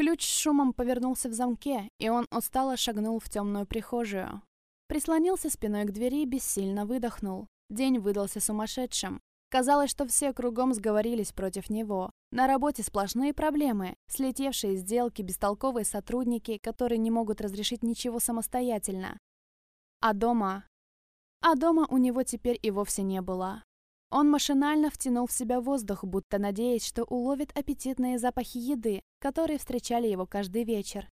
Ключ с шумом повернулся в замке, и он устало шагнул в темную прихожую. Прислонился спиной к двери и бессильно выдохнул. День выдался сумасшедшим. Казалось, что все кругом сговорились против него. На работе сплошные проблемы, слетевшие сделки, бестолковые сотрудники, которые не могут разрешить ничего самостоятельно. А дома... А дома у него теперь и вовсе не было. Он машинально втянул в себя воздух, будто надеясь, что уловит аппетитные запахи еды, которые встречали его каждый вечер.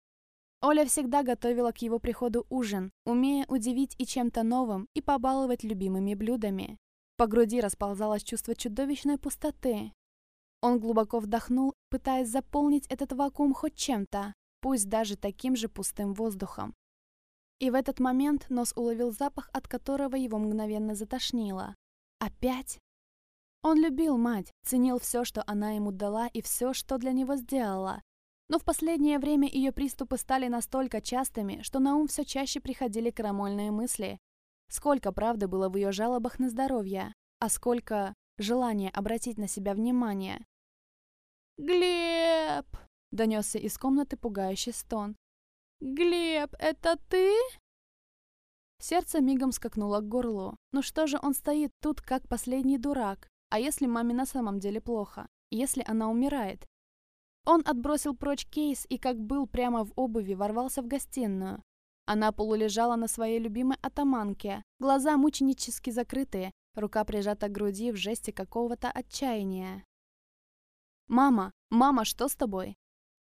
Оля всегда готовила к его приходу ужин, умея удивить и чем-то новым, и побаловать любимыми блюдами. По груди расползалось чувство чудовищной пустоты. Он глубоко вдохнул, пытаясь заполнить этот вакуум хоть чем-то, пусть даже таким же пустым воздухом. И в этот момент нос уловил запах, от которого его мгновенно затошнило. Опять? Он любил мать, ценил все, что она ему дала и все, что для него сделала. Но в последнее время ее приступы стали настолько частыми, что на ум все чаще приходили крамольные мысли. Сколько правды было в ее жалобах на здоровье, а сколько желания обратить на себя внимание. «Глеб!» — донесся из комнаты пугающий стон. «Глеб, это ты?» Сердце мигом скакнуло к горлу. Ну что же он стоит тут, как последний дурак? А если маме на самом деле плохо? Если она умирает? Он отбросил прочь кейс и, как был прямо в обуви, ворвался в гостиную. Она полулежала на своей любимой атаманке, глаза мученически закрытые, рука прижата к груди в жесте какого-то отчаяния. «Мама! Мама, что с тобой?»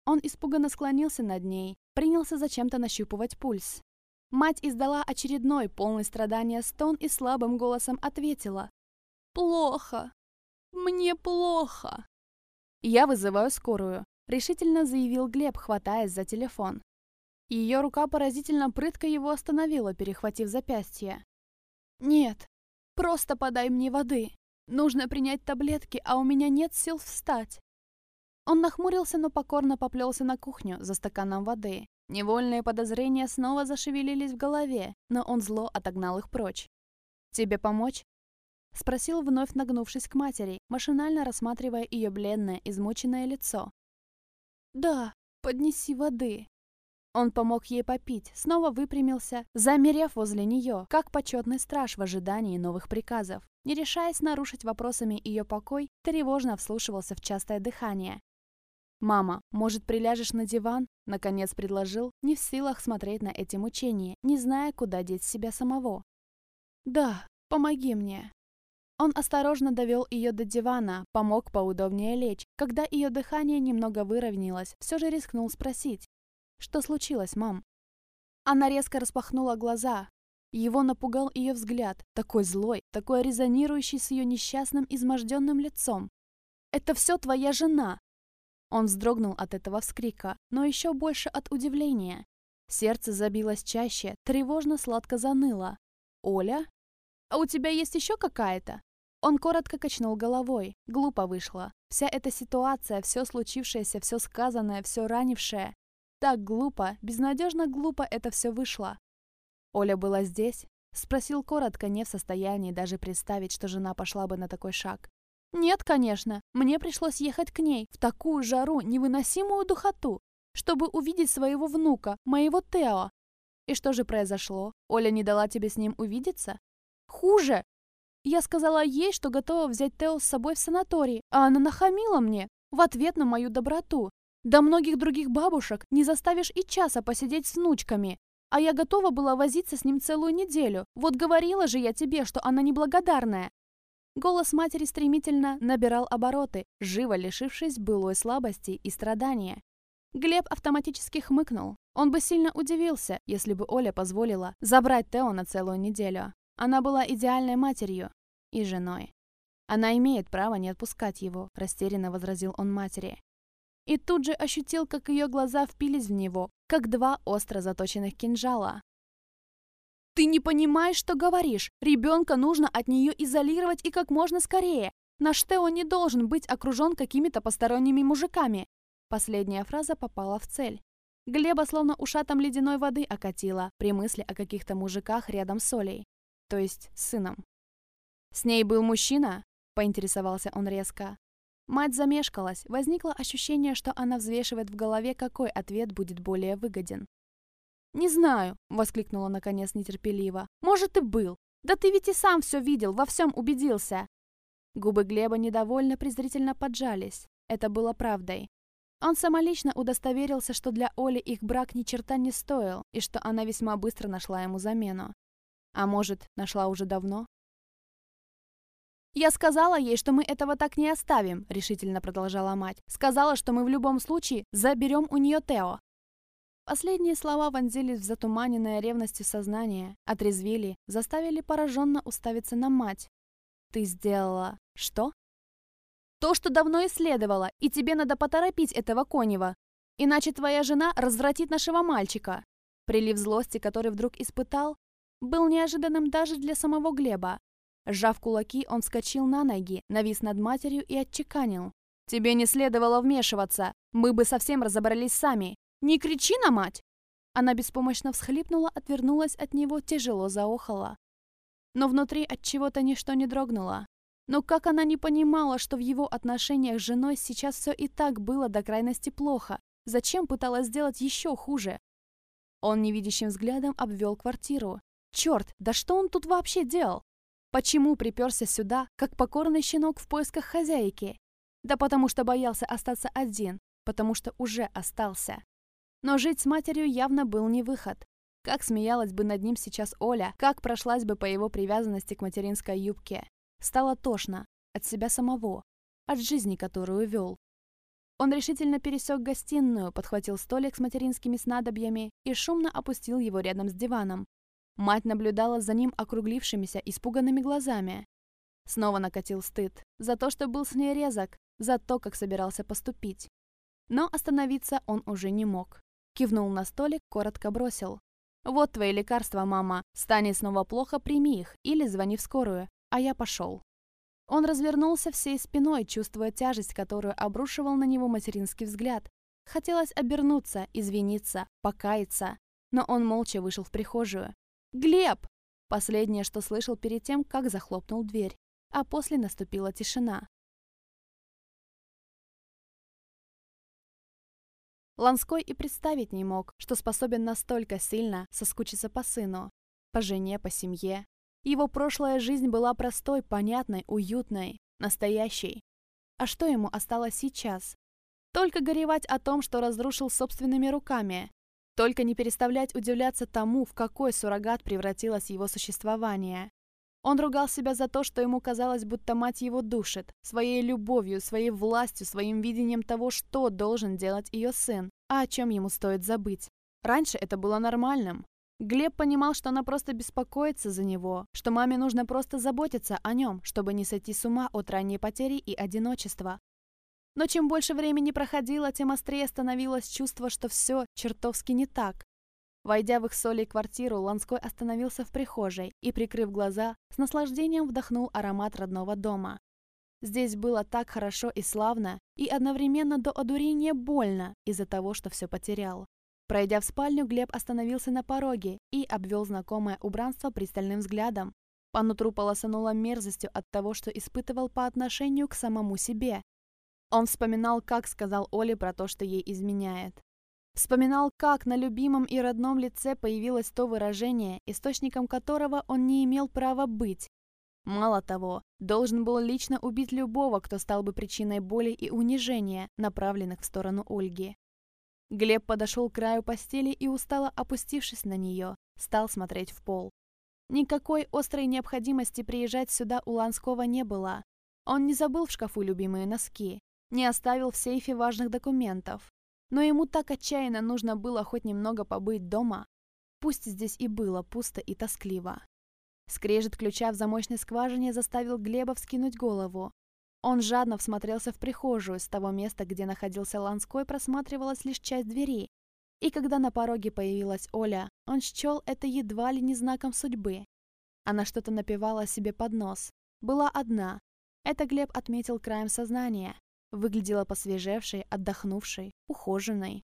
Он испуганно склонился над ней, принялся зачем-то нащупывать пульс. Мать издала очередной, полный страдания стон и слабым голосом ответила. «Плохо. «Мне плохо!» «Я вызываю скорую», — решительно заявил Глеб, хватаясь за телефон. Ее рука поразительно прытко его остановила, перехватив запястье. «Нет, просто подай мне воды. Нужно принять таблетки, а у меня нет сил встать». Он нахмурился, но покорно поплелся на кухню за стаканом воды. Невольные подозрения снова зашевелились в голове, но он зло отогнал их прочь. «Тебе помочь?» Спросил, вновь нагнувшись к матери, машинально рассматривая ее бледное, измученное лицо. «Да, поднеси воды». Он помог ей попить, снова выпрямился, замерев возле нее, как почетный страж в ожидании новых приказов. Не решаясь нарушить вопросами ее покой, тревожно вслушивался в частое дыхание. «Мама, может, приляжешь на диван?» Наконец предложил, не в силах смотреть на эти мучения, не зная, куда деть себя самого. «Да, помоги мне», он осторожно довел ее до дивана, помог поудобнее лечь. Когда ее дыхание немного выровнялось, все же рискнул спросить. «Что случилось, мам?» Она резко распахнула глаза. Его напугал ее взгляд, такой злой, такой резонирующий с ее несчастным, изможденным лицом. «Это все твоя жена!» Он вздрогнул от этого вскрика, но еще больше от удивления. Сердце забилось чаще, тревожно сладко заныло. «Оля? А у тебя есть еще какая-то?» Он коротко качнул головой. Глупо вышло. Вся эта ситуация, все случившееся, все сказанное, все ранившее. Так глупо, безнадежно глупо это все вышло. Оля была здесь? Спросил коротко, не в состоянии даже представить, что жена пошла бы на такой шаг. Нет, конечно. Мне пришлось ехать к ней в такую жару, невыносимую духоту, чтобы увидеть своего внука, моего Тео. И что же произошло? Оля не дала тебе с ним увидеться? Хуже! Я сказала ей, что готова взять Тео с собой в санаторий, а она нахамила мне в ответ на мою доброту. Да многих других бабушек не заставишь и часа посидеть с внучками. А я готова была возиться с ним целую неделю. Вот говорила же я тебе, что она неблагодарная. Голос матери стремительно набирал обороты, живо лишившись былой слабости и страдания. Глеб автоматически хмыкнул. Он бы сильно удивился, если бы Оля позволила забрать Тео на целую неделю. Она была идеальной матерью и женой. Она имеет право не отпускать его, растерянно возразил он матери. И тут же ощутил, как ее глаза впились в него, как два остро заточенных кинжала. «Ты не понимаешь, что говоришь! Ребенка нужно от нее изолировать и как можно скорее! Наш Тео не должен быть окружен какими-то посторонними мужиками!» Последняя фраза попала в цель. Глеба словно ушатом ледяной воды окатила при мысли о каких-то мужиках рядом с Олей то есть с сыном. «С ней был мужчина?» — поинтересовался он резко. Мать замешкалась, возникло ощущение, что она взвешивает в голове, какой ответ будет более выгоден. «Не знаю», — воскликнула наконец нетерпеливо. «Может, и был. Да ты ведь и сам все видел, во всем убедился». Губы Глеба недовольно презрительно поджались. Это было правдой. Он самолично удостоверился, что для Оли их брак ни черта не стоил, и что она весьма быстро нашла ему замену. А может, нашла уже давно? «Я сказала ей, что мы этого так не оставим», — решительно продолжала мать. «Сказала, что мы в любом случае заберем у нее Тео». Последние слова вонзились в затуманенное ревностью сознание, отрезвили, заставили пораженно уставиться на мать. «Ты сделала... что?» То, что давно исследовала, и тебе надо поторопить этого Конева. Иначе твоя жена развратит нашего мальчика. Прилив злости, который вдруг испытал, был неожиданным даже для самого Глеба. Сжав кулаки, он вскочил на ноги, навис над матерью и отчеканил. «Тебе не следовало вмешиваться. Мы бы совсем разобрались сами. Не кричи на мать!» Она беспомощно всхлипнула, отвернулась от него, тяжело заохала. Но внутри от чего-то ничто не дрогнуло. Но как она не понимала, что в его отношениях с женой сейчас все и так было до крайности плохо? Зачем пыталась сделать еще хуже? Он невидящим взглядом обвел квартиру. Черт, да что он тут вообще делал? Почему приперся сюда, как покорный щенок в поисках хозяйки? Да потому что боялся остаться один, потому что уже остался. Но жить с матерью явно был не выход. Как смеялась бы над ним сейчас Оля, как прошлась бы по его привязанности к материнской юбке. Стало тошно. От себя самого. От жизни, которую вел. Он решительно пересек гостиную, подхватил столик с материнскими снадобьями и шумно опустил его рядом с диваном. Мать наблюдала за ним округлившимися, испуганными глазами. Снова накатил стыд. За то, что был с ней резок, за то, как собирался поступить. Но остановиться он уже не мог. Кивнул на столик, коротко бросил. «Вот твои лекарства, мама. Станет снова плохо, прими их или звони в скорую а я пошел. Он развернулся всей спиной, чувствуя тяжесть, которую обрушивал на него материнский взгляд. Хотелось обернуться, извиниться, покаяться, но он молча вышел в прихожую. «Глеб!» Последнее, что слышал перед тем, как захлопнул дверь, а после наступила тишина. Ланской и представить не мог, что способен настолько сильно соскучиться по сыну, по жене, по семье, его прошлая жизнь была простой, понятной, уютной, настоящей. А что ему осталось сейчас? Только горевать о том, что разрушил собственными руками. Только не переставлять удивляться тому, в какой суррогат превратилось его существование. Он ругал себя за то, что ему казалось, будто мать его душит, своей любовью, своей властью, своим видением того, что должен делать ее сын, а о чем ему стоит забыть. Раньше это было нормальным. Глеб понимал, что она просто беспокоится за него, что маме нужно просто заботиться о нем, чтобы не сойти с ума от ранней потери и одиночества. Но чем больше времени проходило, тем острее становилось чувство, что все чертовски не так. Войдя в их солей квартиру, Ланской остановился в прихожей и, прикрыв глаза, с наслаждением вдохнул аромат родного дома. Здесь было так хорошо и славно, и одновременно до одурения больно из-за того, что все потерял. Пройдя в спальню, Глеб остановился на пороге и обвел знакомое убранство пристальным взглядом. По нутру полосануло мерзостью от того, что испытывал по отношению к самому себе. Он вспоминал, как сказал Оле про то, что ей изменяет. Вспоминал, как на любимом и родном лице появилось то выражение, источником которого он не имел права быть. Мало того, должен был лично убить любого, кто стал бы причиной боли и унижения, направленных в сторону Ольги. Глеб подошел к краю постели и, устало опустившись на нее, стал смотреть в пол. Никакой острой необходимости приезжать сюда у Ланского не было. Он не забыл в шкафу любимые носки, не оставил в сейфе важных документов. Но ему так отчаянно нужно было хоть немного побыть дома. Пусть здесь и было пусто и тоскливо. Скрежет ключа в замочной скважине заставил Глеба вскинуть голову. Он жадно всмотрелся в прихожую, с того места, где находился Ланской, просматривалась лишь часть двери. И когда на пороге появилась Оля, он счел это едва ли не знаком судьбы. Она что-то напевала себе под нос. Была одна. Это Глеб отметил краем сознания. Выглядела посвежевшей, отдохнувшей, ухоженной.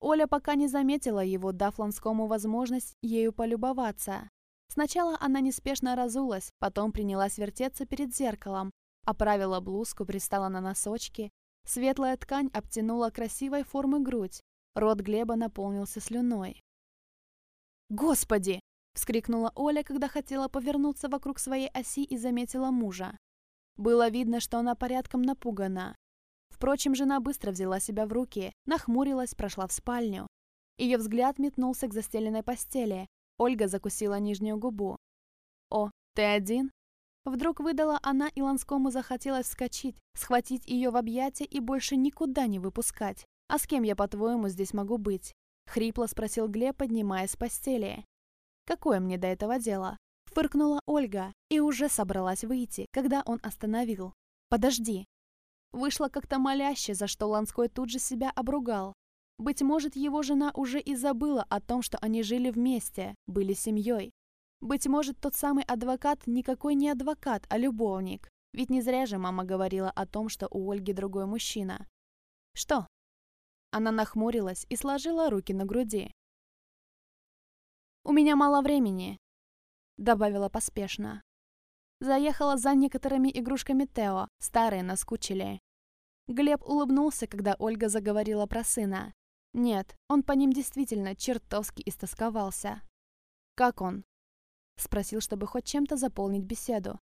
Оля пока не заметила его, дав Ланскому возможность ею полюбоваться. Сначала она неспешно разулась, потом принялась вертеться перед зеркалом, Оправила блузку, пристала на носочки. Светлая ткань обтянула красивой формы грудь. Рот Глеба наполнился слюной. «Господи!» — вскрикнула Оля, когда хотела повернуться вокруг своей оси и заметила мужа. Было видно, что она порядком напугана. Впрочем, жена быстро взяла себя в руки, нахмурилась, прошла в спальню. Ее взгляд метнулся к застеленной постели. Ольга закусила нижнюю губу. «О, ты один?» Вдруг выдала она, и Ланскому захотелось вскочить, схватить ее в объятия и больше никуда не выпускать. «А с кем я, по-твоему, здесь могу быть?» Хрипло спросил Глеб, поднимаясь с постели. «Какое мне до этого дело?» Фыркнула Ольга и уже собралась выйти, когда он остановил. «Подожди!» Вышло как-то моляще, за что Ланской тут же себя обругал. Быть может, его жена уже и забыла о том, что они жили вместе, были семьей. Быть может, тот самый адвокат никакой не адвокат, а любовник. Ведь не зря же мама говорила о том, что у Ольги другой мужчина. «Что?» Она нахмурилась и сложила руки на груди. «У меня мало времени», — добавила поспешно. Заехала за некоторыми игрушками Тео, старые наскучили. Глеб улыбнулся, когда Ольга заговорила про сына. Нет, он по ним действительно чертовски истосковался. «Как он?» Спросил, чтобы хоть чем-то заполнить беседу.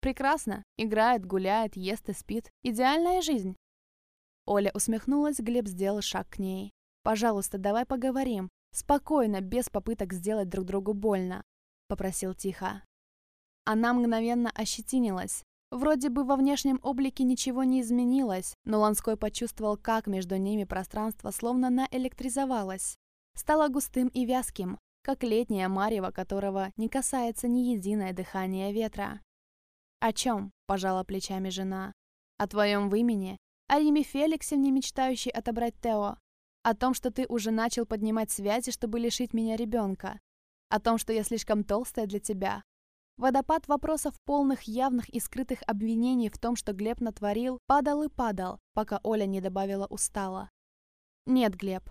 «Прекрасно. Играет, гуляет, ест и спит. Идеальная жизнь». Оля усмехнулась, Глеб сделал шаг к ней. «Пожалуйста, давай поговорим. Спокойно, без попыток сделать друг другу больно», — попросил тихо. Она мгновенно ощетинилась. Вроде бы во внешнем облике ничего не изменилось, но Ланской почувствовал, как между ними пространство словно наэлектризовалось. Стало густым и вязким, как летнее марево, которого не касается ни единое дыхание ветра. «О чем?» – пожала плечами жена. «О твоем вымени? О Риме Феликсовне, мечтающей отобрать Тео? О том, что ты уже начал поднимать связи, чтобы лишить меня ребенка? О том, что я слишком толстая для тебя? Водопад вопросов полных явных и скрытых обвинений в том, что Глеб натворил, падал и падал, пока Оля не добавила устало. «Нет, Глеб,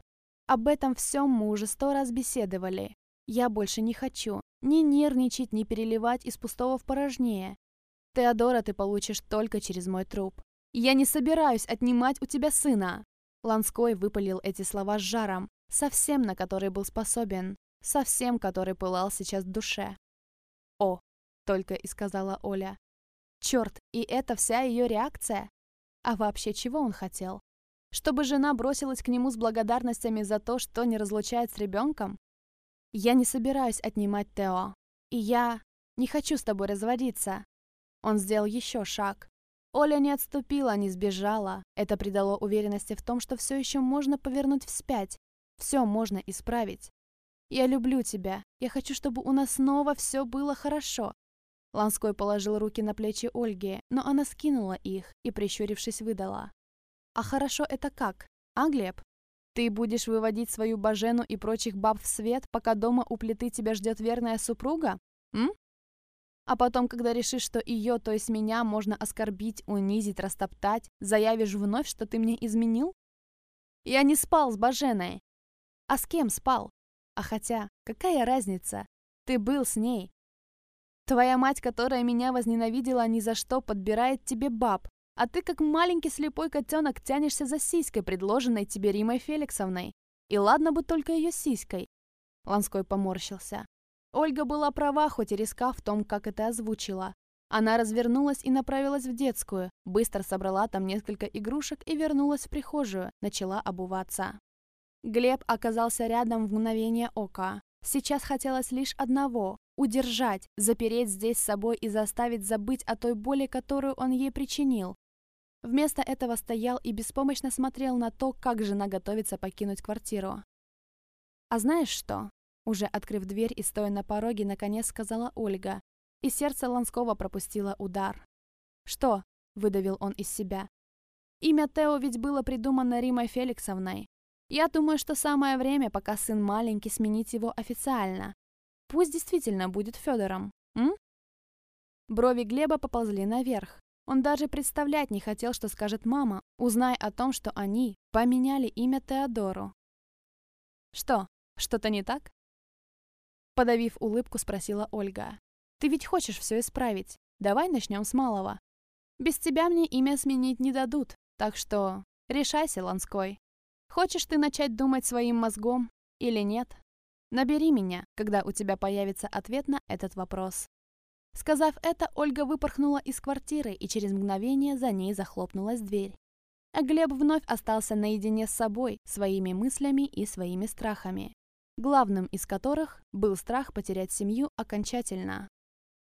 об этом всем мы уже сто раз беседовали. Я больше не хочу ни нервничать, ни переливать из пустого в порожнее. Теодора ты получишь только через мой труп. Я не собираюсь отнимать у тебя сына. Ланской выпалил эти слова с жаром, совсем на который был способен, совсем который пылал сейчас в душе. «О!» — только и сказала Оля. «Черт, и это вся ее реакция? А вообще чего он хотел? Чтобы жена бросилась к нему с благодарностями за то, что не разлучает с ребенком? Я не собираюсь отнимать Тео. И я не хочу с тобой разводиться. Он сделал еще шаг. Оля не отступила, не сбежала. Это придало уверенности в том, что все еще можно повернуть вспять. Все можно исправить. Я люблю тебя. Я хочу, чтобы у нас снова все было хорошо. Ланской положил руки на плечи Ольги, но она скинула их и, прищурившись, выдала. «А хорошо это как? А, Глеб?» Ты будешь выводить свою божену и прочих баб в свет, пока дома у плиты тебя ждет верная супруга? М? А потом, когда решишь, что ее, то есть меня, можно оскорбить, унизить, растоптать, заявишь вновь, что ты мне изменил? Я не спал с боженой. А с кем спал? А хотя, какая разница? Ты был с ней. Твоя мать, которая меня возненавидела ни за что, подбирает тебе баб, а ты, как маленький слепой котенок, тянешься за сиськой, предложенной тебе Римой Феликсовной. И ладно бы только ее сиськой. Ланской поморщился. Ольга была права, хоть и риска в том, как это озвучила. Она развернулась и направилась в детскую, быстро собрала там несколько игрушек и вернулась в прихожую, начала обуваться. Глеб оказался рядом в мгновение ока. Сейчас хотелось лишь одного – удержать, запереть здесь с собой и заставить забыть о той боли, которую он ей причинил. Вместо этого стоял и беспомощно смотрел на то, как жена готовится покинуть квартиру. «А знаешь что?» Уже открыв дверь и стоя на пороге, наконец сказала Ольга, и сердце Ланского пропустило удар. «Что?» – выдавил он из себя. «Имя Тео ведь было придумано Римой Феликсовной. Я думаю, что самое время, пока сын маленький, сменить его официально. Пусть действительно будет Федором, м?» Брови Глеба поползли наверх. Он даже представлять не хотел, что скажет мама, узнай о том, что они поменяли имя Теодору. «Что, что-то не так?» Подавив улыбку, спросила Ольга. «Ты ведь хочешь все исправить, Давай начнем с малого. Без тебя мне имя сменить не дадут, так что решайся, Ланской. Хочешь ты начать думать своим мозгом или нет? Набери меня, когда у тебя появится ответ на этот вопрос. Сказав это, Ольга выпорхнула из квартиры, и через мгновение за ней захлопнулась дверь. А Глеб вновь остался наедине с собой, своими мыслями и своими страхами, главным из которых был страх потерять семью окончательно.